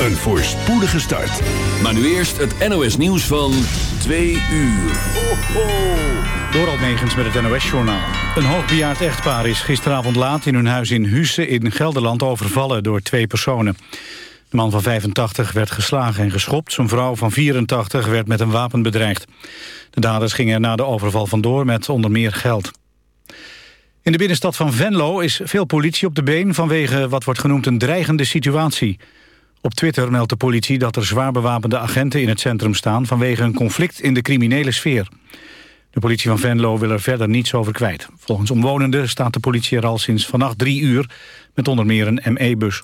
Een voorspoedige start. Maar nu eerst het NOS nieuws van 2 uur. Door Negens met het NOS-journaal. Een hoogbejaard echtpaar is gisteravond laat in hun huis in Husse in Gelderland overvallen door twee personen. De man van 85 werd geslagen en geschopt. Zijn vrouw van 84 werd met een wapen bedreigd. De daders gingen er na de overval vandoor met onder meer geld. In de binnenstad van Venlo is veel politie op de been... vanwege wat wordt genoemd een dreigende situatie. Op Twitter meldt de politie dat er zwaar bewapende agenten in het centrum staan... vanwege een conflict in de criminele sfeer. De politie van Venlo wil er verder niets over kwijt. Volgens omwonenden staat de politie er al sinds vannacht drie uur... met onder meer een ME-bus.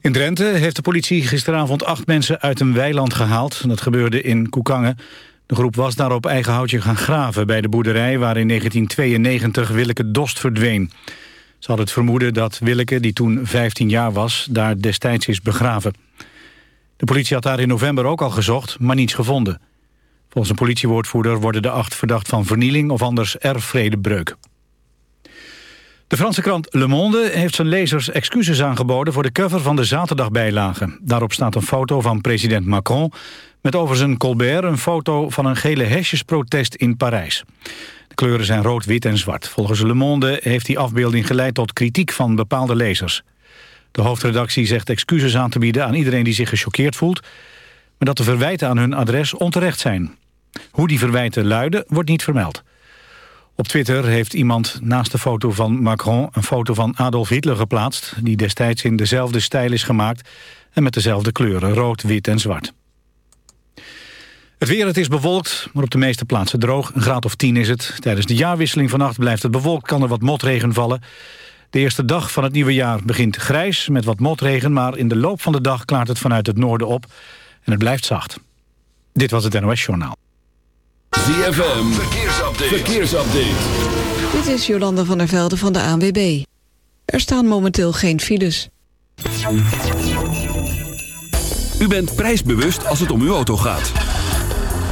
In Drenthe heeft de politie gisteravond acht mensen uit een weiland gehaald. Dat gebeurde in Koekangen. De groep was daar op eigen houtje gaan graven bij de boerderij... waar in 1992 Willeke Dost verdween. Ze hadden het vermoeden dat Willeke, die toen 15 jaar was... daar destijds is begraven. De politie had daar in november ook al gezocht, maar niets gevonden. Volgens een politiewoordvoerder worden de acht verdacht van vernieling... of anders erfvredebreuk. De Franse krant Le Monde heeft zijn lezers excuses aangeboden... voor de cover van de zaterdagbijlage. Daarop staat een foto van president Macron... met over zijn Colbert een foto van een gele hesjesprotest in Parijs. De kleuren zijn rood, wit en zwart. Volgens Le Monde heeft die afbeelding geleid tot kritiek van bepaalde lezers. De hoofdredactie zegt excuses aan te bieden aan iedereen die zich gechoqueerd voelt... maar dat de verwijten aan hun adres onterecht zijn. Hoe die verwijten luiden, wordt niet vermeld. Op Twitter heeft iemand naast de foto van Macron... een foto van Adolf Hitler geplaatst... die destijds in dezelfde stijl is gemaakt... en met dezelfde kleuren, rood, wit en zwart. Het weer, het is bewolkt, maar op de meeste plaatsen droog. Een graad of 10 is het. Tijdens de jaarwisseling vannacht blijft het bewolkt, kan er wat motregen vallen. De eerste dag van het nieuwe jaar begint grijs met wat motregen... maar in de loop van de dag klaart het vanuit het noorden op en het blijft zacht. Dit was het NOS Journaal. ZFM, verkeersupdate. verkeersupdate. Dit is Jolanda van der Velde van de ANWB. Er staan momenteel geen files. U bent prijsbewust als het om uw auto gaat.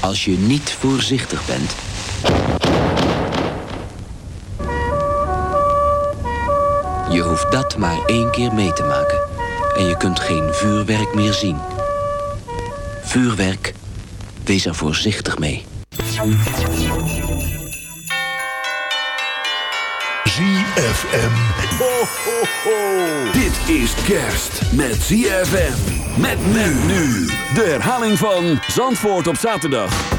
als je niet voorzichtig bent. Je hoeft dat maar één keer mee te maken. En je kunt geen vuurwerk meer zien. Vuurwerk, wees er voorzichtig mee. ZFM. Ho, ho, ho. Dit is kerst met ZFM. Met men nu. De herhaling van Zandvoort op zaterdag.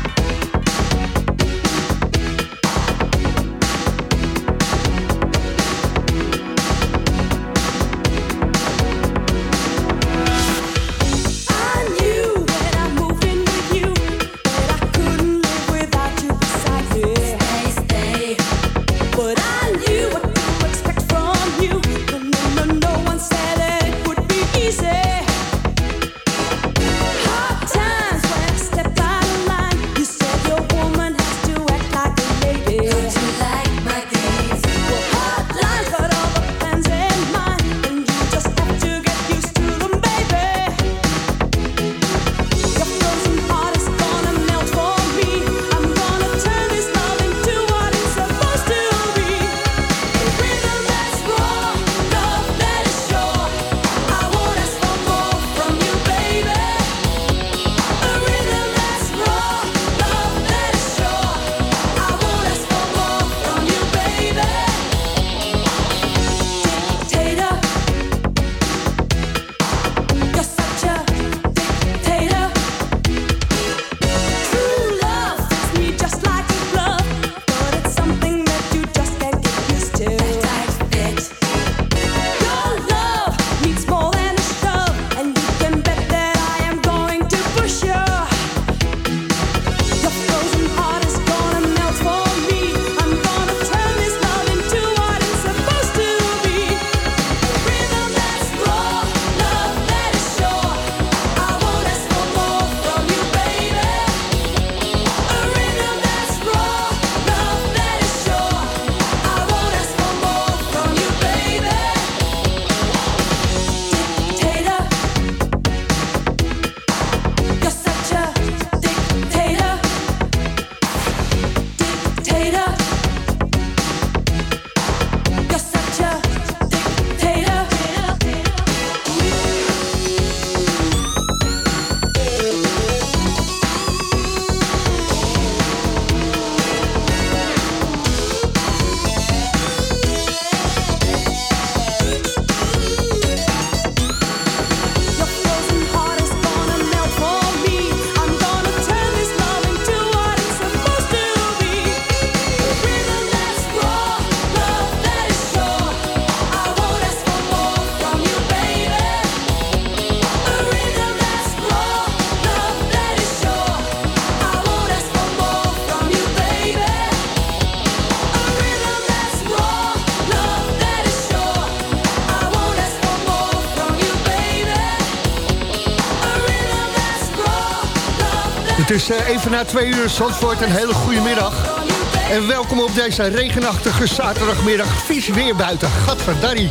Is uh, even na twee uur Zandvoort, een hele goede middag. En welkom op deze regenachtige zaterdagmiddag. Vies weer buiten, gadverdarrie.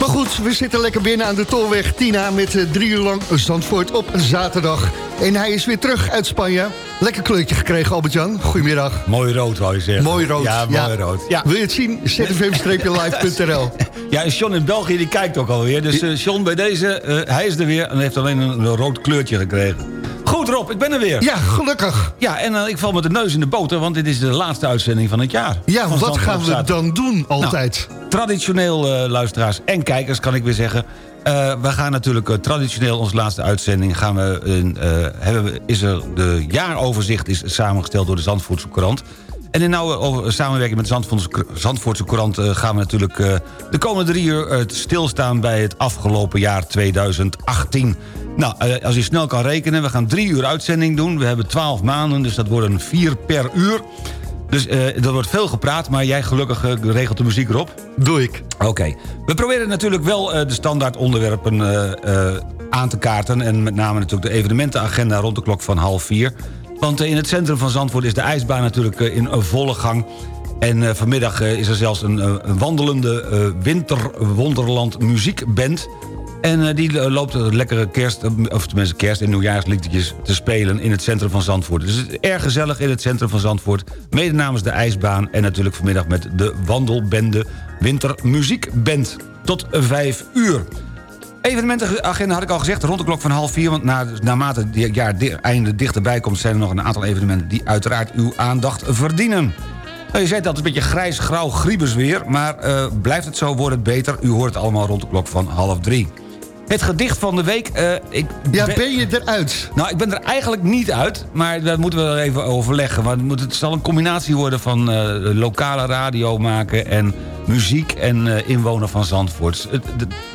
Maar goed, we zitten lekker binnen aan de Tolweg Tina... met uh, drie uur lang Zandvoort op zaterdag. En hij is weer terug uit Spanje. Lekker kleurtje gekregen, Albert-Jan. Goedemiddag. Mooi rood, wou je zeggen. Mooi rood. Ja, mooi rood. Ja. Wil je het zien? zfm-live.nl Ja, en John in België die kijkt ook alweer. Dus uh, John, bij deze, uh, hij is er weer en heeft alleen een, een rood kleurtje gekregen. Goed Rob, ik ben er weer. Ja, gelukkig. Ja, en uh, ik val met de neus in de boter, want dit is de laatste uitzending van het jaar. Ja, wat gaan we dan doen altijd? Nou, traditioneel, uh, luisteraars en kijkers, kan ik weer zeggen... Uh, we gaan natuurlijk uh, traditioneel onze laatste uitzending... Gaan we, uh, hebben we, is er de jaaroverzicht is samengesteld door de Zandvoortse Courant. En in nauwe samenwerking met de Zandvoortse, Zandvoortse Courant... gaan we natuurlijk de komende drie uur stilstaan... bij het afgelopen jaar 2018. Nou, als je snel kan rekenen, we gaan drie uur uitzending doen. We hebben twaalf maanden, dus dat worden vier per uur... Dus uh, er wordt veel gepraat, maar jij gelukkig uh, regelt de muziek erop. Doe ik. Oké. Okay. We proberen natuurlijk wel uh, de standaard onderwerpen aan te kaarten... en met name natuurlijk de evenementenagenda rond de klok van half vier. Want in het centrum van Zandvoort is de ijsbaan natuurlijk in volle gang... En vanmiddag is er zelfs een, een wandelende winterwonderland muziekband... En uh, die loopt lekkere kerst, of tenminste kerst- en nieuwjaarsliedjes te spelen in het centrum van Zandvoort. Dus het is erg gezellig in het centrum van Zandvoort. Mede namens de ijsbaan en natuurlijk vanmiddag met de wandelbende Wintermuziekband. Tot vijf uur. Evenementenagenda had ik al gezegd, rond de klok van half vier... want na, naarmate het jaar einde dichterbij komt... zijn er nog een aantal evenementen die uiteraard uw aandacht verdienen. Nou, je zei dat het een beetje grijs, grauw, griebers weer... maar blijft het zo, wordt het beter. U hoort het allemaal rond de klok van half drie. Het gedicht van de week... Uh, ik ja, ben, ben, je eruit? Nou, ik ben er eigenlijk niet uit. Maar dat moeten we even overleggen. Want het zal een combinatie worden van uh, lokale radio maken... en muziek en uh, inwoner van Zandvoort. Ik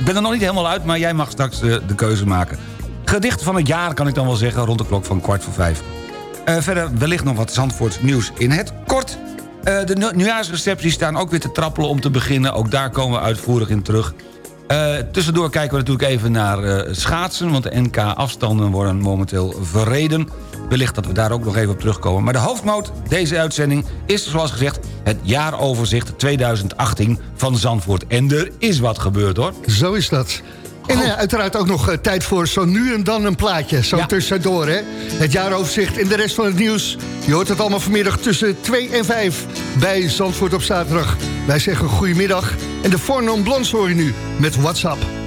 ben er nog niet helemaal uit, maar jij mag straks de keuze maken. Gedicht van het jaar kan ik dan wel zeggen, rond de klok van kwart voor vijf. verder wellicht nog wat Zandvoorts nieuws in het kort. de nieuwjaarsrecepties staan ook weer te trappelen om te beginnen. Ook daar komen we uitvoerig in terug... Uh, tussendoor kijken we natuurlijk even naar uh, schaatsen... want de NK-afstanden worden momenteel verreden. Wellicht dat we daar ook nog even op terugkomen. Maar de hoofdmoot deze uitzending is, zoals gezegd... het jaaroverzicht 2018 van Zandvoort. En er is wat gebeurd, hoor. Zo is dat. En uh, uiteraard ook nog uh, tijd voor zo nu en dan een plaatje. Zo ja. tussendoor, hè. Het jaaroverzicht en de rest van het nieuws. Je hoort het allemaal vanmiddag tussen 2 en 5 bij Zandvoort op zaterdag. Wij zeggen goedemiddag. En de Fornon Blondes hoor je nu met WhatsApp.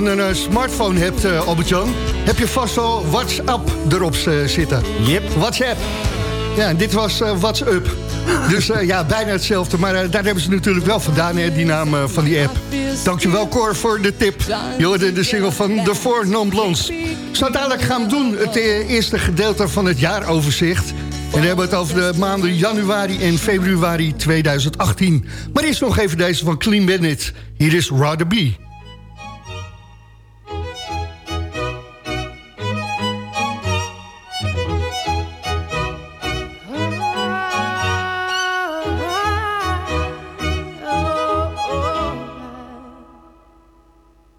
Dan een uh, smartphone hebt, uh, Albert-Jan... heb je vast wel WhatsApp erop uh, zitten. Yep. WhatsApp. Ja, en dit was WhatsApp. Dus ja, bijna hetzelfde. Maar daar hebben ze natuurlijk wel vandaan, hè, die naam van die app. Dankjewel, Cor, voor de tip. Je hoorde de single van The Four Non Blondes. Zo dadelijk gaan we doen, het eerste gedeelte van het jaaroverzicht. En we hebben het over de maanden januari en februari 2018. Maar eerst nog even deze van Clean Bandit. Hier is Rather Be.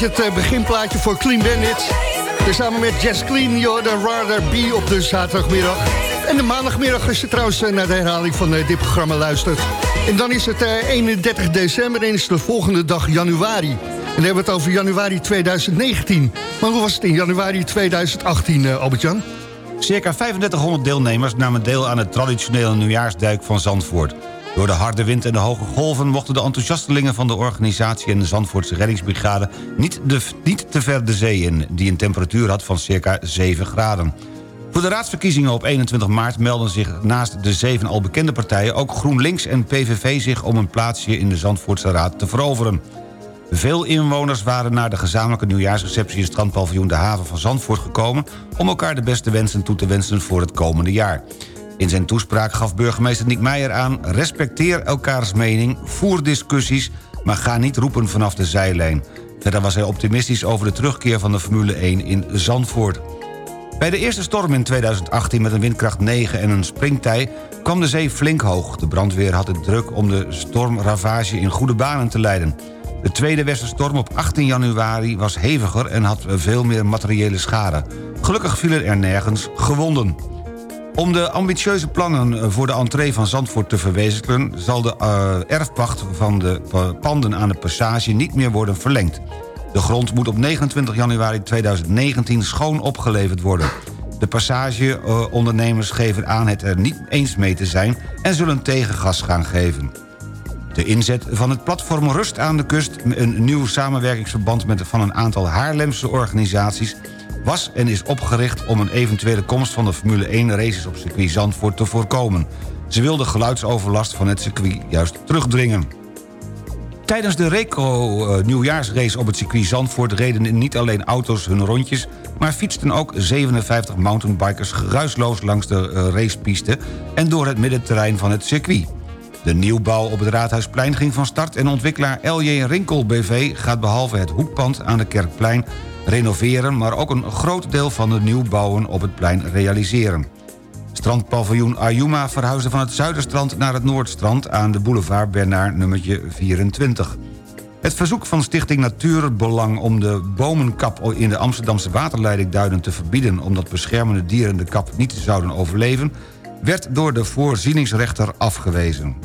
Het eh, beginplaatje voor Clean Bandit. Dus samen met Jess Clean, Jordan Rather Be op de zaterdagmiddag. En de maandagmiddag als je trouwens eh, naar de herhaling van eh, dit programma luistert. En dan is het 31 december en is de volgende dag januari. En dan hebben we het over januari 2019. Maar hoe was het in januari 2018, Albert-Jan? Circa 3500 deelnemers namen deel aan het traditionele nieuwjaarsduik van Zandvoort. Door de harde wind en de hoge golven mochten de enthousiastelingen van de organisatie en de Zandvoortse reddingsbrigade niet, de, te ver de zee in, die een temperatuur had van circa 7 graden. Voor de raadsverkiezingen op 21 maart melden zich naast de zeven al bekende partijen... ook GroenLinks en PVV zich om een plaatsje in de Zandvoortse Raad te veroveren. Veel inwoners waren naar de gezamenlijke nieuwjaarsreceptie... in strandpaviljoen De Haven van Zandvoort gekomen... om elkaar de beste wensen toe te wensen voor het komende jaar. In zijn toespraak gaf burgemeester Nick Meijer aan... respecteer elkaars mening, voer discussies... maar ga niet roepen vanaf de zijlijn. Verder was hij optimistisch over de terugkeer van de Formule 1 in Zandvoort. Bij de eerste storm in 2018 met een windkracht 9 en een springtij... kwam de zee flink hoog. De brandweer had het druk om de stormravage in goede banen te leiden. De tweede westerstorm op 18 januari was heviger... en had veel meer materiële schade. Gelukkig vielen er nergens gewonden. Om de ambitieuze plannen voor de entree van Zandvoort te verwezenlijken... zal de uh, erfpacht van de panden aan de passage niet meer worden verlengd. De grond moet op 29 januari 2019 schoon opgeleverd worden. De passageondernemers geven aan het er niet eens mee te zijn... en zullen tegengas gaan geven. De inzet van het platform Rust aan de Kust... een nieuw samenwerkingsverband met van een aantal Haarlemse organisaties was en is opgericht om een eventuele komst van de Formule 1 races op circuit Zandvoort te voorkomen. Ze wilde geluidsoverlast van het circuit juist terugdringen. Tijdens de Reco uh, nieuwjaarsrace op het circuit Zandvoort... reden niet alleen auto's hun rondjes... maar fietsten ook 57 mountainbikers geruisloos langs de uh, racepiste... en door het middenterrein van het circuit. De nieuwbouw op het Raadhuisplein ging van start... en ontwikkelaar LJ Rinkel BV gaat behalve het hoekpand aan de Kerkplein renoveren... maar ook een groot deel van de nieuwbouwen op het plein realiseren. Strandpaviljoen Ayuma verhuisde van het Zuiderstrand naar het Noordstrand... aan de boulevard Bernard nummertje 24. Het verzoek van Stichting Natuurbelang om de bomenkap in de Amsterdamse waterleiding Duinen te verbieden... omdat beschermende dieren de kap niet zouden overleven... werd door de voorzieningsrechter afgewezen.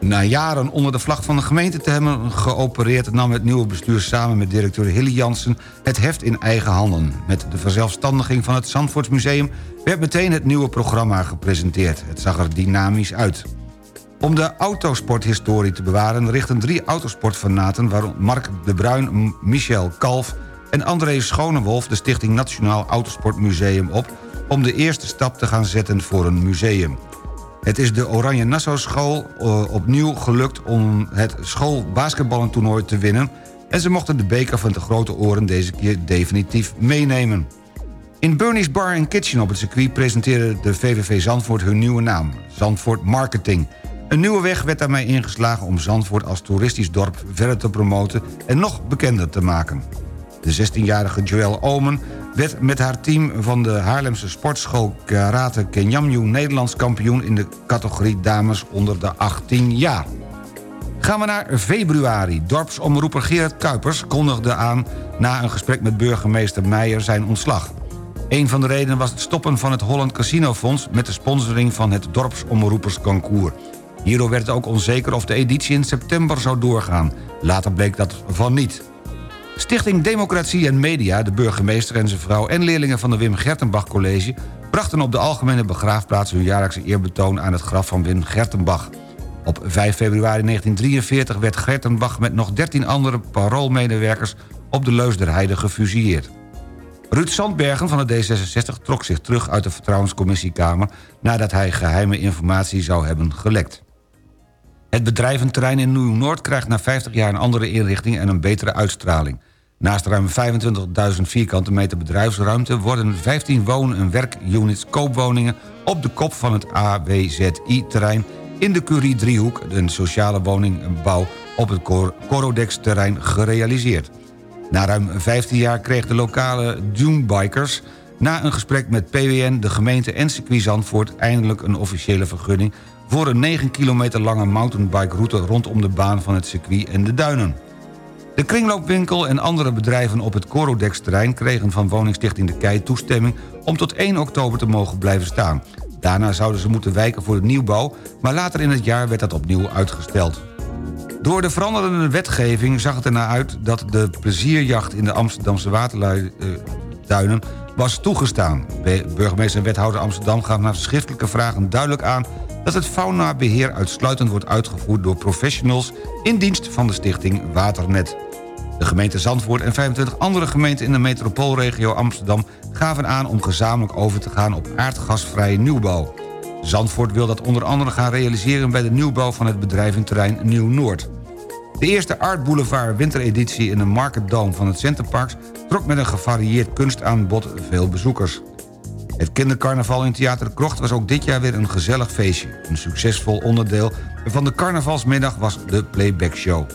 Na jaren onder de vlag van de gemeente te hebben geopereerd... nam het nieuwe bestuur samen met directeur Hilly Jansen het heft in eigen handen. Met de verzelfstandiging van het Zandvoortsmuseum... werd meteen het nieuwe programma gepresenteerd. Het zag er dynamisch uit. Om de autosporthistorie te bewaren... richten drie autosportfanaten... waaronder Mark de Bruin, Michel Kalf en André Schonewolf... de Stichting Nationaal Autosportmuseum op... om de eerste stap te gaan zetten voor een museum. Het is de Oranje Nassau School uh, opnieuw gelukt om het schoolbasketballentoernooi te winnen... en ze mochten de beker van de grote oren deze keer definitief meenemen. In Bernie's Bar Kitchen op het circuit presenteerde de VVV Zandvoort hun nieuwe naam... Zandvoort Marketing. Een nieuwe weg werd daarmee ingeslagen om Zandvoort als toeristisch dorp verder te promoten... en nog bekender te maken. De 16-jarige Joël Omen werd met haar team van de Haarlemse sportschool Karate Kenyamju Nederlands kampioen in de categorie dames onder de 18 jaar. Gaan we naar februari. Dorpsomroeper Gerard Kuipers kondigde aan... na een gesprek met burgemeester Meijer zijn ontslag. Een van de redenen was het stoppen van het Holland Casino Fonds... met de sponsoring van het Dorpsomroepersconcours. Hierdoor werd het ook onzeker of de editie in september zou doorgaan. Later bleek dat van niet. Stichting Democratie en Media, de burgemeester en zijn vrouw... en leerlingen van de Wim Gertenbach College... brachten op de Algemene Begraafplaats... hun jaarlijkse eerbetoon aan het graf van Wim Gertenbach. Op 5 februari 1943 werd Gertenbach met nog 13 andere paroolmedewerkers... op de Leus der Heide gefusilleerd. Ruud Sandbergen van de D66 trok zich terug uit de Vertrouwenscommissiekamer... nadat hij geheime informatie zou hebben gelekt. Het bedrijventerrein in Nieuw-Noord krijgt na 50 jaar een andere inrichting en een betere uitstraling. Naast ruim 25.000 vierkante meter bedrijfsruimte... worden 15 woon- en werkunits koopwoningen... op de kop van het AWZI-terrein in de Curie-driehoek... een sociale woningbouw op het Corodex-terrein gerealiseerd. Na ruim 15 jaar kreeg de lokale Dunebikers... na een gesprek met PWN, de gemeente en circuit Zandvoort... eindelijk een officiële vergunning... voor een 9 kilometer lange mountainbike route... rondom de baan van het circuit en de duinen. De kringloopwinkel en andere bedrijven op het Corodex-terrein... kregen van woningstichting De Kei toestemming om tot 1 oktober te mogen blijven staan. Daarna zouden ze moeten wijken voor de nieuwbouw... maar later in het jaar werd dat opnieuw uitgesteld. Door de veranderende wetgeving zag het ernaar uit... dat de plezierjacht in de Amsterdamse waterduinen was toegestaan. Burgemeester en wethouder Amsterdam gaven na schriftelijke vragen duidelijk aan... dat het faunabeheer uitsluitend wordt uitgevoerd door professionals... in dienst van de stichting Waternet. De gemeente Zandvoort en 25 andere gemeenten in de metropoolregio Amsterdam... gaven aan om gezamenlijk over te gaan op aardgasvrije nieuwbouw. Zandvoort wil dat onder andere gaan realiseren... bij de nieuwbouw van het bedrijf in terrein Nieuw-Noord. De eerste Art Boulevard wintereditie in de Market Dome van het Centerparks... trok met een gevarieerd kunstaanbod veel bezoekers. Het kindercarnaval in Theater Krocht was ook dit jaar weer een gezellig feestje. Een succesvol onderdeel van de carnavalsmiddag was de playback show.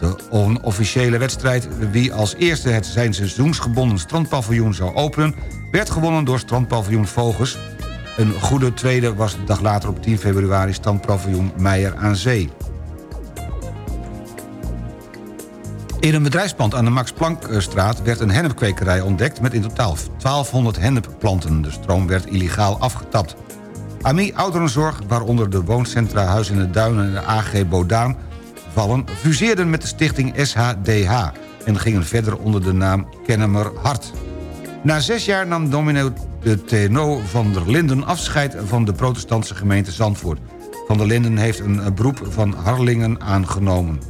De onofficiële wedstrijd wie als eerste het zijn seizoensgebonden strandpaviljoen zou openen... werd gewonnen door strandpaviljoen Vogels. Een goede tweede was de dag later op 10 februari strandpaviljoen Meijer aan Zee. In een bedrijfspand aan de Max Planckstraat werd een hennepkwekerij ontdekt... met in totaal 1200 hennepplanten. De stroom werd illegaal afgetapt. AMI Ouderenzorg, waaronder de wooncentra Huis in de Duinen en de AG Bodaan vallen... fuseerden met de stichting SHDH en gingen verder onder de naam Kennemer Hart. Na zes jaar nam dominee de TNO van der Linden afscheid van de protestantse gemeente Zandvoort. Van der Linden heeft een beroep van Harlingen aangenomen.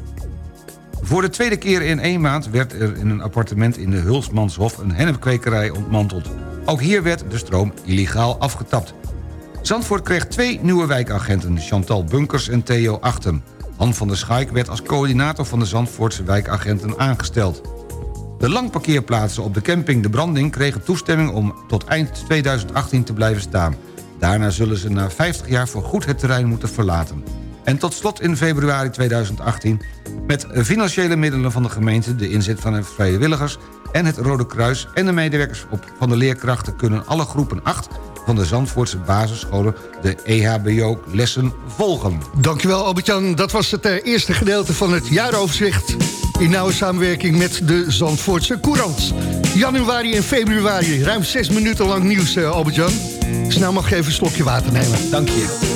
Voor de tweede keer in één maand werd er in een appartement in de Hulsmanshof... een hennepkwekerij ontmanteld. Ook hier werd de stroom illegaal afgetapt. Zandvoort kreeg twee nieuwe wijkagenten, Chantal Bunkers en Theo Achten. Han van der Schaik werd als coördinator van de Zandvoortse wijkagenten aangesteld. De langparkeerplaatsen op de camping De Branding kregen toestemming om tot eind 2018 te blijven staan. Daarna zullen ze na 50 jaar voor goed het terrein moeten verlaten. En tot slot in februari 2018 met financiële middelen van de gemeente... de inzet van de vrijwilligers en het Rode Kruis... en de medewerkers op, van de leerkrachten kunnen alle groepen 8 van de Zandvoortse basisscholen de EHBO-lessen volgen. Dankjewel Albert-Jan. Dat was het uh, eerste gedeelte van het jaaroverzicht... in nauwe samenwerking met de Zandvoortse Courant. Januari en februari, ruim zes minuten lang nieuws, uh, Albert-Jan. Snel mag je even een slokje water nemen. Dank je.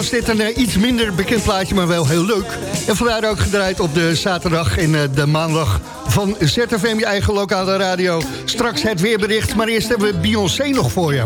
was dit een eh, iets minder bekend plaatje, maar wel heel leuk. En vandaar ook gedraaid op de zaterdag en eh, de maandag van ZFM, je eigen lokale radio. Straks het weerbericht, maar eerst hebben we Beyoncé nog voor je.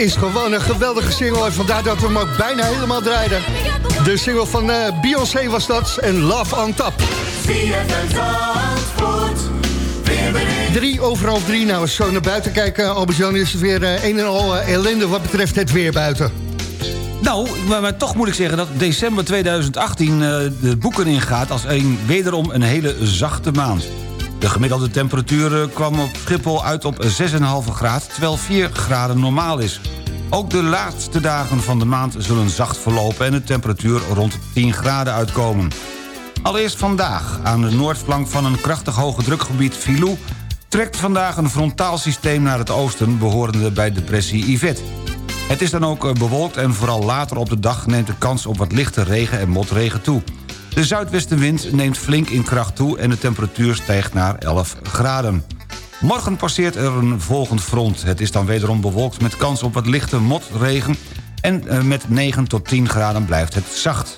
Is gewoon een geweldige single en vandaar dat we hem ook bijna helemaal draaiden. De single van eh, Beyoncé was dat en Love on Top. Drie overal drie. Nou, als zo naar buiten kijken, Albert-Jan, is het weer eh, een en al eh, ellende wat betreft het weer buiten. Nou, maar, toch moet ik zeggen dat december 2018 eh, de boeken ingaat... als een, wederom een hele zachte maand. De gemiddelde temperatuur eh, kwam op Schiphol uit op 6,5 graden... terwijl 4 graden normaal is. Ook de laatste dagen van de maand zullen zacht verlopen... en de temperatuur rond 10 graden uitkomen. Allereerst vandaag. Aan de noordflank van een krachtig hoge drukgebied Filou... trekt vandaag een frontaal systeem naar het oosten... behorende bij depressie Yvette. Het is dan ook eh, bewolkt en vooral later op de dag... neemt de kans op wat lichte regen en motregen toe. De zuidwestenwind neemt flink in kracht toe... en de temperatuur stijgt naar 11 graden. Morgen passeert er een volgend front. Het is dan wederom bewolkt met kans op wat lichte motregen... en eh, met 9 tot 10 graden blijft het zacht.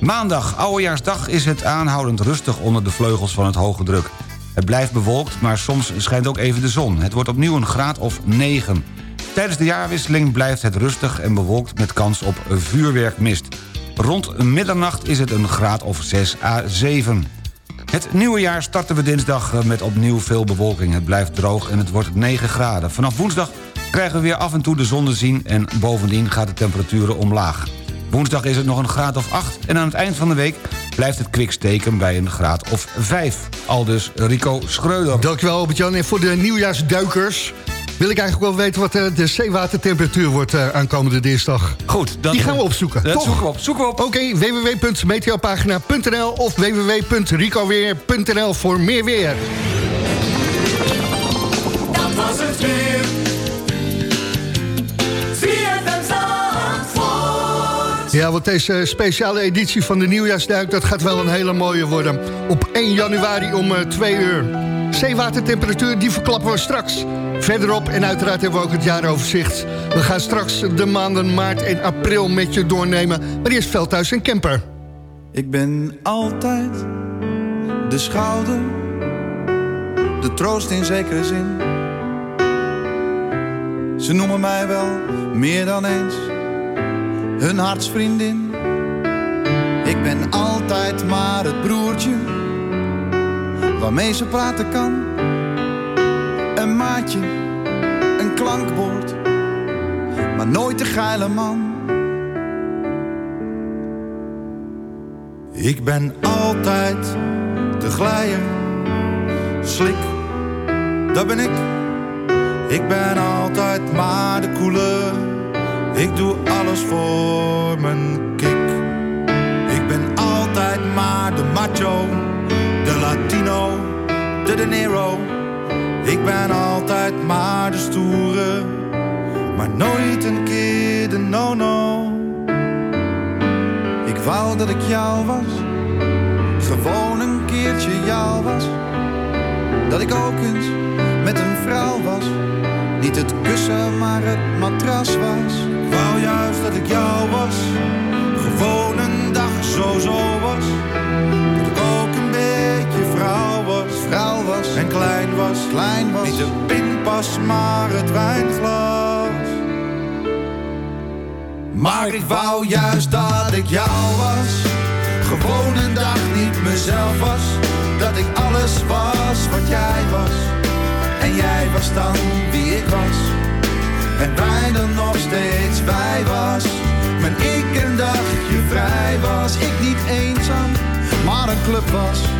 Maandag, Oudejaarsdag, is het aanhoudend rustig onder de vleugels van het hoge druk. Het blijft bewolkt, maar soms schijnt ook even de zon. Het wordt opnieuw een graad of 9. Tijdens de jaarwisseling blijft het rustig en bewolkt met kans op vuurwerkmist. Rond middernacht is het een graad of 6 à 7. Het nieuwe jaar starten we dinsdag eh, met opnieuw veel bewolking. Het blijft droog en het wordt 9 graden. Vanaf woensdag krijgen we weer af en toe de zon te zien... en bovendien gaat de temperaturen omlaag. Woensdag is het nog een graad of 8 en aan het eind van de week blijft het kwik steken bij een graad of 5. Aldus Rico Schreuder. Dankjewel Albert-Jan. En voor de nieuwjaarsduikers wil ik eigenlijk wel weten wat eh, de zeewatertemperatuur wordt eh, aankomende dinsdag. Goed. Dat, Die gaan we opzoeken, Dat toch? zoeken we op. Zoeken we op. Oké, www.meteopagina.nl of www.ricoweer.nl voor meer weer. Dat was het weer. Ja, want deze speciale editie van de Nieuwjaarsduik... dat gaat wel een hele mooie worden. Op 1 januari om 2 uur. Zeewatertemperatuur, die verklappen we straks. Verderop en uiteraard hebben we ook het jaaroverzicht. We gaan straks de maanden maart en april met je doornemen. Maar eerst Veldhuis en Kemper. Ik ben altijd de schouder, de troost in zekere zin. Ze noemen mij wel meer dan eens hun hartsvriendin. Ik ben altijd maar het broertje waarmee ze praten kan. Maatje, een klankbord, maar nooit de geile man. Ik ben altijd de glijer, slik, dat ben ik. Ik ben altijd maar de koele, ik doe alles voor mijn kick. Ik ben altijd maar de macho, de Latino, de De. Ik ben altijd maar de stoere, maar nooit een keer de no-no. Ik wou dat ik jou was, gewoon een keertje jou was. Dat ik ook eens met een vrouw was, niet het kussen maar het matras was. Ik wou juist dat ik jou was, gewoon een dag zo zo was. Was, en klein was, klein was. Niet de pinpas maar het wijnglas. Maar ik wou juist dat ik jou was. Gewoon een dag niet mezelf was. Dat ik alles was wat jij was. En jij was dan wie ik was. En wij dan nog steeds wij was. Maar ik een dagje vrij was. Ik niet eenzaam, maar een club was.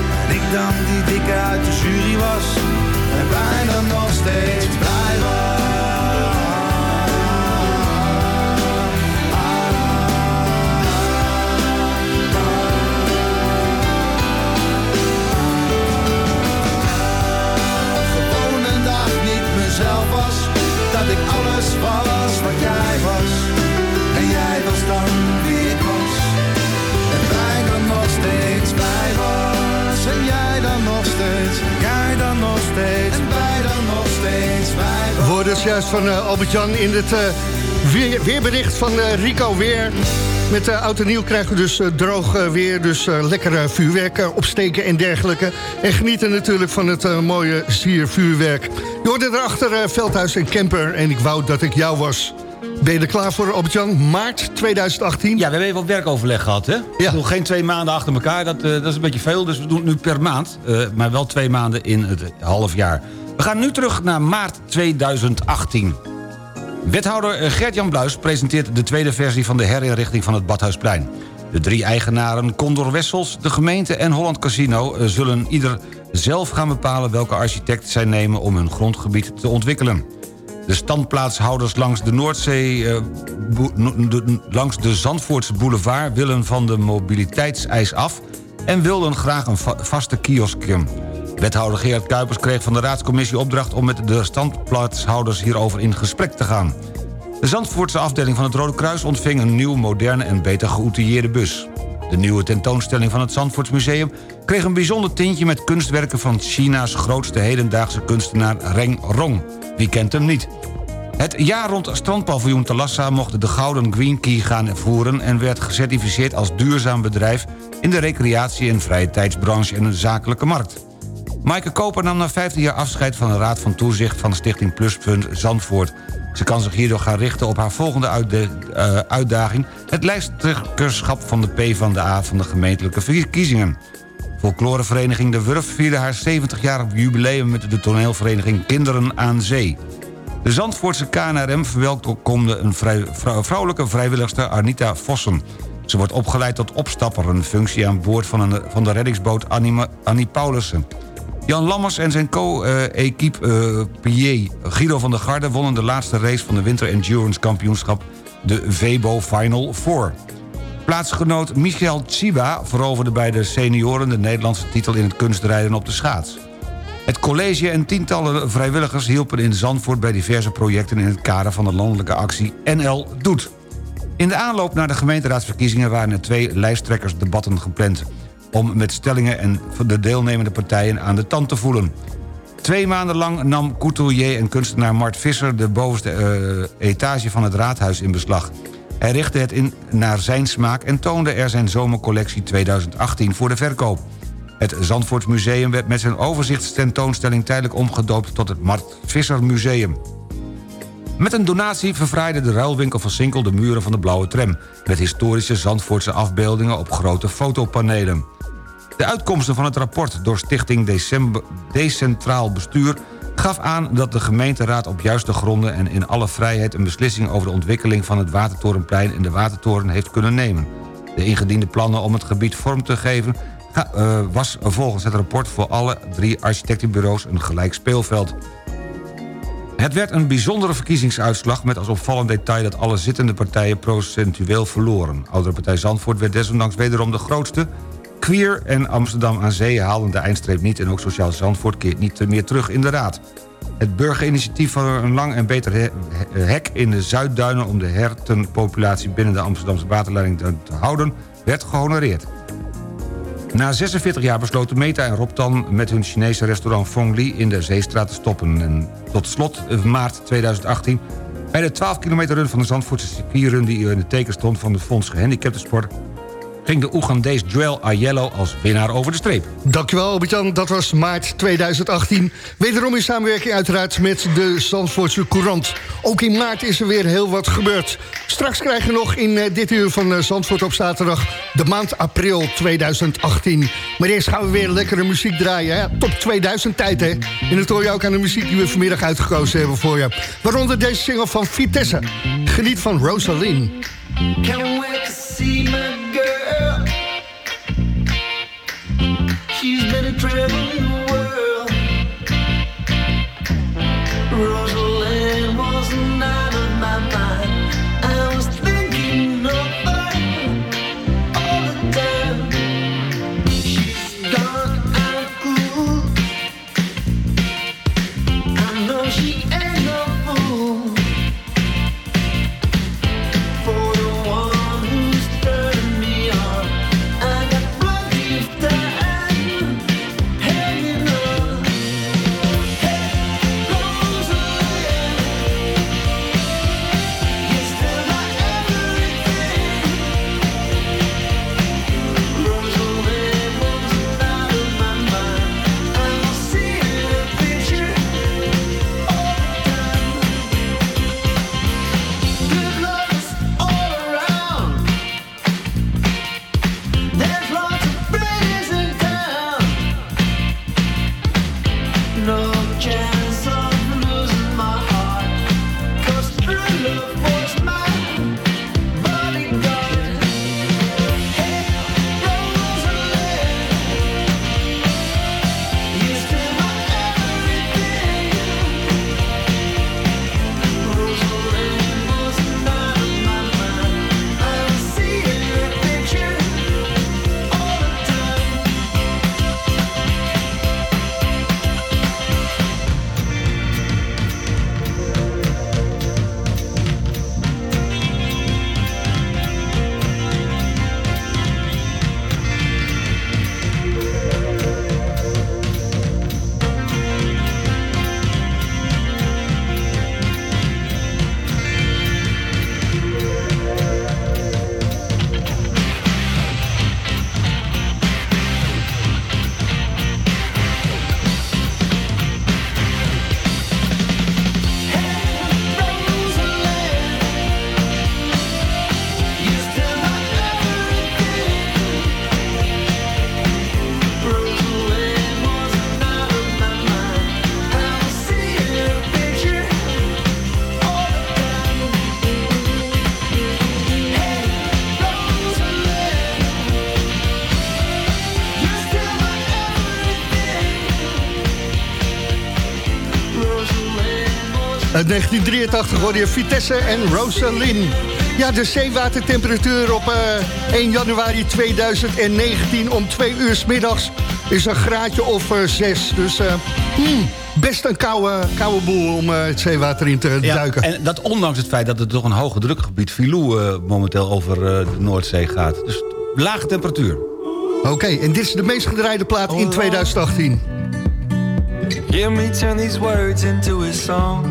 Dan die dikke uit de jury was. En bijna nog steeds blij hoorden het juist van eh, Albert-Jan in het eh, weer, weerbericht van eh, Rico Weer. Met uh, oud en nieuw krijgen we dus droog weer. Dus lekker eh, vuurwerk opsteken en dergelijke. En genieten natuurlijk van het mooie siervuurwerk. Je hoorde erachter Veldhuis en Kemper. En ik wou dat ik jou was. Ben je er klaar voor, Albert-Jan? Maart 2018? Ja, we hebben even wat werkoverleg gehad, hè? Ik bedoel, geen twee maanden achter elkaar, dat, dat is een beetje veel. Dus we doen het nu per maand, maar wel twee maanden in het half jaar. We gaan nu terug naar maart 2018. Wethouder eh, Gert-Jan Bluis presenteert de tweede versie... van de herinrichting van het Badhuisplein. De drie eigenaren Condor Wessels, de gemeente en Holland Casino... eh, zullen ieder zelf gaan bepalen welke architect zij nemen... om hun grondgebied te ontwikkelen. De standplaatshouders langs de Noordzee... eh, langs de Zandvoortse boulevard willen van de mobiliteitseis af... en wilden graag een va- vaste kiosk. Wethouder Gerard Kuipers kreeg van de raadscommissie opdracht... om met de standplaatshouders hierover in gesprek te gaan. De Zandvoortse afdeling van het Rode Kruis ontving een nieuw, moderne en beter geoutilleerde bus. De nieuwe tentoonstelling van het Zandvoortsmuseum kreeg een bijzonder tintje met kunstwerken van China's grootste hedendaagse kunstenaar Reng Rong. Wie kent hem niet? Het jaar rond strandpaviljoen Talassa mocht de Gouden Green Key gaan voeren... en werd gecertificeerd als duurzaam bedrijf... in de recreatie- en vrije tijdsbranche en de zakelijke markt. Maaike Koper nam na 15 jaar afscheid van de Raad van Toezicht... van Stichting Pluspunt Zandvoort. Ze kan zich hierdoor gaan richten op haar volgende eh, uitdaging... het lijsttrekkerschap van de PvdA van de gemeentelijke verkiezingen. Folklorevereniging De Wurf vierde haar 70-jarig jubileum... met de toneelvereniging Kinderen aan Zee. De Zandvoortse KNRM verwelkomde een vrouwelijke vrijwilligster Arnita Vossen. Ze wordt opgeleid tot opstapper, een functie aan boord van, een, van de reddingsboot Annie, Annie Paulussen. Jan Lammers en zijn co-equipe eh, Pier Guido van der Garde... wonnen de laatste race van de Winter Endurance Kampioenschap... de Vebo Final 4. Plaatsgenoot Michael Tsiba veroverde bij de senioren... de Nederlandse titel in het kunstrijden op de schaats. Het college en tientallen vrijwilligers hielpen in Zandvoort... bij diverse projecten in het kader van de landelijke actie NL Doet. In de aanloop naar de gemeenteraadsverkiezingen... waren er twee lijsttrekkersdebatten gepland... om met stellingen en de deelnemende partijen aan de tand te voelen. Twee maanden lang nam couturier en kunstenaar Mart Visser... de bovenste eh, etage van het raadhuis in beslag. Hij richtte het in naar zijn smaak... en toonde er zijn zomercollectie 2018 voor de verkoop. Het Zandvoortsmuseum werd met zijn overzichtstentoonstelling... tijdelijk omgedoopt tot het Mart Visser Museum. Met een donatie verfraaide de ruilwinkel van Sinkel de muren van de blauwe tram... met historische Zandvoortse afbeeldingen op grote fotopanelen. De uitkomsten van het rapport door Stichting December, Decentraal Bestuur... gaf aan dat de gemeenteraad op juiste gronden... en in alle vrijheid een beslissing over de ontwikkeling... van het Watertorenplein en de Watertoren heeft kunnen nemen. De ingediende plannen om het gebied vorm te geven... eh, was volgens het rapport voor alle drie architectenbureaus een gelijk speelveld. Het werd een bijzondere verkiezingsuitslag... met als opvallend detail dat alle zittende partijen procentueel verloren. Oudere partij Zandvoort werd desondanks wederom de grootste. Queer en Amsterdam aan Zee haalden de eindstreep niet... en ook Sociaal Zandvoort keert niet meer terug in de raad. Het burgerinitiatief voor een lang en beter he- he- hek in de Zuidduinen... om de hertenpopulatie binnen de Amsterdamse waterleiding te houden... werd gehonoreerd. Na 46 jaar besloten Meta en Rob Tan met hun Chinese restaurant Fong Li in de Zeestraat te stoppen. En tot slot eh, maart 2018 bij de 12 kilometer run van de Zandvoortse circuitrun... die in het teken stond van de Fonds Gehandicaptensport... ging de Oegandees Joel Ayello als winnaar over de streep. Dankjewel Albert-Jan, dat was maart 2018. Wederom in samenwerking uiteraard met de Zandvoortse Courant. Ook in maart is er weer heel wat gebeurd. Straks krijgen we nog in eh, dit uur van eh, Zandvoort op zaterdag... de maand april 2018. Maar eerst gaan we weer lekkere muziek draaien. Hè? Top 2000 tijd, hè? En dat hoor je ook aan de muziek die we vanmiddag uitgekozen hebben voor je. Waaronder deze single van Vitesse. Geniet van Rosaline. Can't wait to see 1983 hoorde je Vitesse en Rosalind. Ja, de zeewatertemperatuur op eh, 1 januari 2019 om 2 uur 's middags is een graadje of 6. Dus eh, hmm, best een koude, koude boel om eh, het zeewater in te Ja, duiken. en dat ondanks het feit dat er toch een hoge drukgebied... Filou eh, momenteel over eh, de Noordzee gaat. Dus lage temperatuur. Oké, en dit is de meest gedraaide plaat in 2018. Hear me turn these words into a song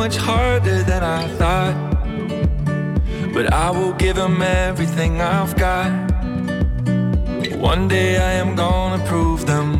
Much harder than I thought. But I will give him everything I've got. One day I am gonna prove them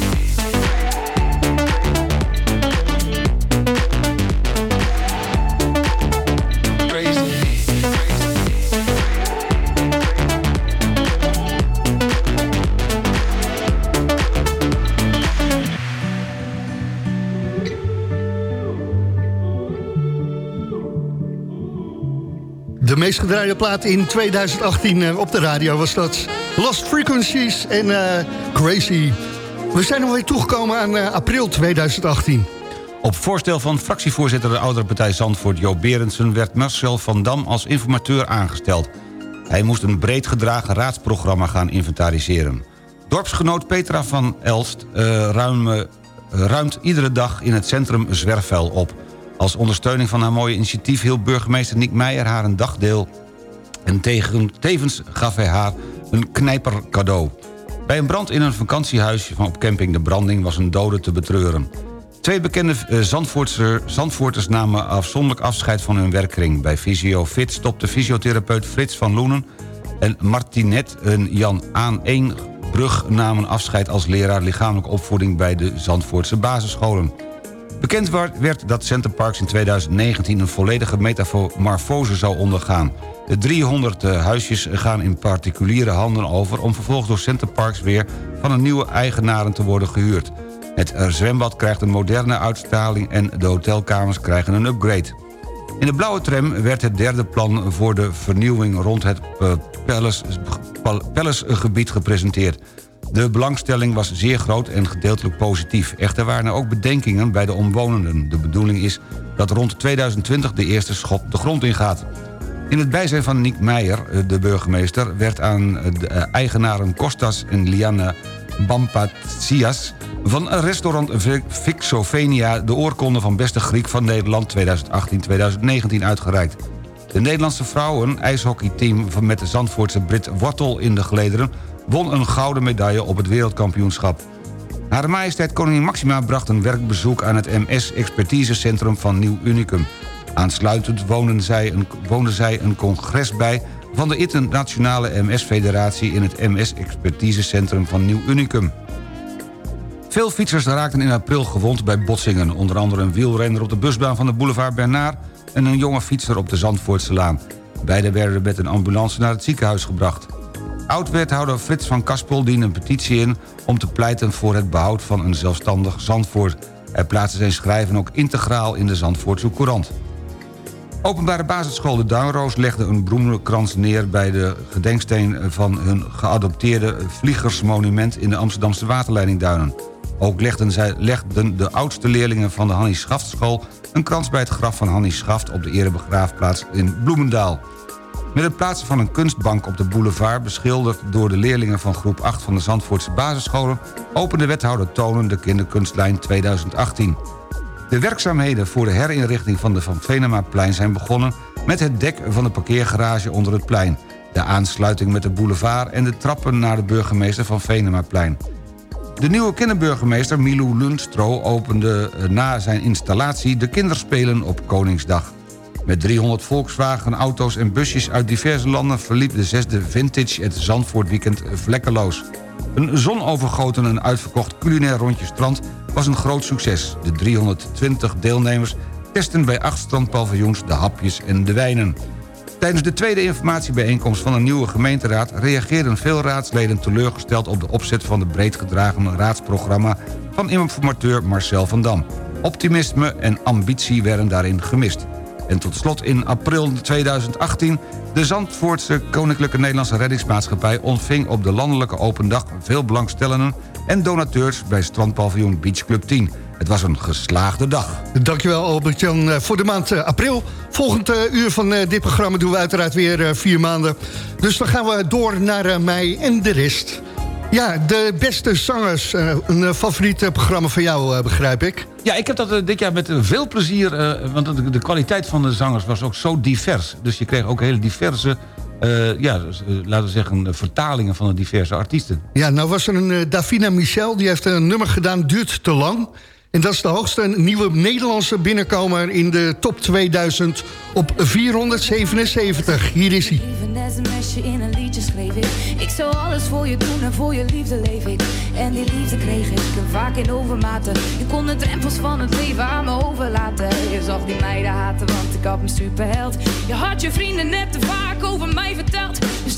De meest gedraaide plaat in 2018 eh, op de radio was dat. Lost Frequencies en eh, Crazy. We zijn alweer toegekomen aan eh, april 2018. Op voorstel van fractievoorzitter de oudere partij Zandvoort Joop Berendsen... werd Marcel van Dam als informateur aangesteld. Hij moest een breed gedragen raadsprogramma gaan inventariseren. Dorpsgenoot Petra van Elst eh, ruim, ruimt iedere dag in het centrum zwerfvuil op. Als ondersteuning van haar mooie initiatief hield burgemeester Nick Meijer haar een dagdeel... en tevens gaf hij haar een knijper cadeau. Bij een brand in een vakantiehuisje van op camping De Branding was een dode te betreuren. Twee bekende eh, Zandvoorters namen afzonderlijk afscheid van hun werkkring. Bij Visio Fit stopte fysiotherapeut Frits van Loenen... en Martinet en Jan Aan Brug namen afscheid als leraar lichamelijke opvoeding... bij de Zandvoortse basisscholen. Bekend werd dat Center Parks in 2019 een volledige metamorfose zou ondergaan. De 300 eh, huisjes gaan in particuliere handen over... om vervolgens door Center Parks weer van een nieuwe eigenaren te worden gehuurd. Het zwembad krijgt een moderne uitstraling en de hotelkamers krijgen een upgrade. In de blauwe tram werd het derde plan voor de vernieuwing rond het eh, Palace- Pal- Palace-gebied gepresenteerd. De belangstelling was zeer groot en gedeeltelijk positief. Echter waren er ook bedenkingen bij de omwonenden. De bedoeling is dat rond 2020 de eerste schop de grond ingaat. In het bijzijn van Nick Meijer, eh, de burgemeester... werd aan de eh, eigenaren Kostas en Liana Bampatsias... van restaurant Vixovenia... de oorkonde van beste Griek van Nederland 2018-2019 uitgereikt. De Nederlandse vrouwen ijshockeyteam met de Zandvoortse Brit Wortel in de gelederen... won een gouden medaille op het wereldkampioenschap. Hare majesteit koningin Maxima bracht een werkbezoek... aan het MS-expertisecentrum van Nieuw Unicum. Aansluitend woonden zij een, woonde zij een congres bij... van de internationale MS-federatie... in het MS-expertisecentrum van Nieuw Unicum. Veel fietsers raakten in april gewond bij botsingen. Onder andere een wielrenner op de busbaan van de boulevard Bernard... en een jonge fietser op de Zandvoortse Laan. Beiden werden met een ambulance naar het ziekenhuis gebracht. Oud-wethouder Frits van Kaspel diende een petitie in... om te pleiten voor het behoud van een zelfstandig Zandvoort. Hij plaatste zijn schrijven ook integraal in de Zandvoortse Courant. Openbare basisschool De Duinroos legde een bloemenkrans neer... bij de gedenksteen van hun geadopteerde vliegersmonument... in de Amsterdamse waterleidingduinen. Ook legden, zij, legden de oudste leerlingen van de Hannie Schaftschool... een krans bij het graf van Hannie Schaft op de erebegraafplaats in Bloemendaal. Met het plaatsen van een kunstbank op de boulevard... beschilderd door de leerlingen van groep 8 van de Zandvoortse basisscholen... opende wethouder Tonen de kinderkunstlijn 2018. De werkzaamheden voor de herinrichting van de Van Venemaplein zijn begonnen... met het dek van de parkeergarage onder het plein... de aansluiting met de boulevard en de trappen naar de burgemeester van Venemaplein. De nieuwe kinderburgemeester Milou Lundstro opende eh, na zijn installatie... de kinderspelen op Koningsdag. Met 300 Volkswagen-auto's en busjes uit diverse landen... verliep de zesde Vintage het Zandvoort Weekend vlekkeloos. Een zonovergoten en uitverkocht culinair rondje strand was een groot succes. De 320 deelnemers testen bij acht strandpaviljoens de hapjes en de wijnen. Tijdens de tweede informatiebijeenkomst van een nieuwe gemeenteraad... reageerden veel raadsleden teleurgesteld op de opzet van het breed gedragen raadsprogramma... van informateur Marcel van Dam. Optimisme en ambitie werden daarin gemist. En tot slot in april 2018... de Zandvoortse Koninklijke Nederlandse Reddingsmaatschappij... ontving op de landelijke open dag veel belangstellenden... en donateurs bij strandpaviljoen Beach Club 10. Het was een geslaagde dag. Dankjewel Albert-Jan eh, voor de maand eh, april. Volgend eh, uur van dit programma doen we uiteraard weer vier maanden. Dus dan gaan we door naar mei en de rest. Ja, de beste zangers. een favoriet programma van jou, begrijp ik. Ja, ik heb dat dit jaar met veel plezier... want de, kwaliteit van de zangers was ook zo divers. Dus je kreeg ook hele diverse... eh, ja, dus, laten we zeggen, vertalingen van de diverse artiesten. Ja, nou was er een Davina Michel, die heeft een nummer gedaan, duurt te lang. En dat is de hoogste nieuwe Nederlandse binnenkomer in de top 2000 op 477. Hier is hij. Ik. Ik zou alles voor je doen en voor je liefde leef ik. En die liefde kreeg ik vaak in overmaten. Je kon de drempels van het leven aan me overlaten. Je zag die meiden haten, want ik had mijn superheld. Je had je vrienden net te vaak over mij verteld.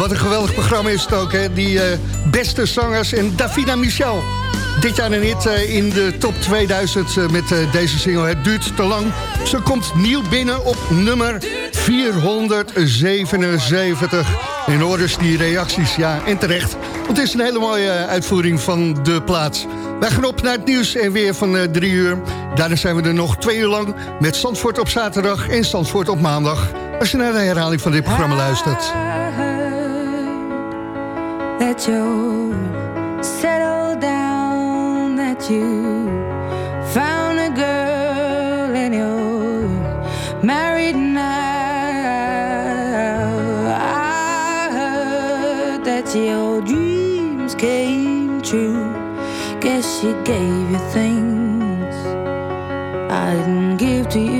Wat een geweldig programma is het ook, hè? Die eh, beste zangers en Davina Michel. Dit jaar een hit eh, in de top 2000 eh, met deze single. Het duurt te lang. Ze komt nieuw binnen op nummer 477. En hoor dus die reacties, ja, en terecht. Het is een hele mooie eh, uitvoering van de plaats. Wij gaan op naar het nieuws en weer van eh, drie uur. Daarna zijn we er nog twee uur lang met Zandvoort op zaterdag en Zandvoort op maandag. Als je naar de herhaling van dit programma luistert. that you settle down, that you found a girl married that true. Guess she gave you things I didn't give to you.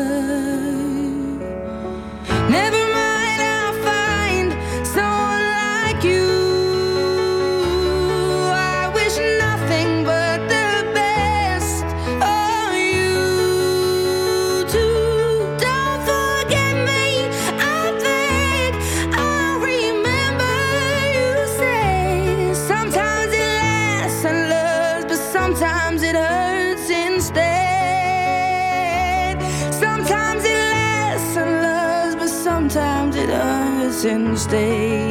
since day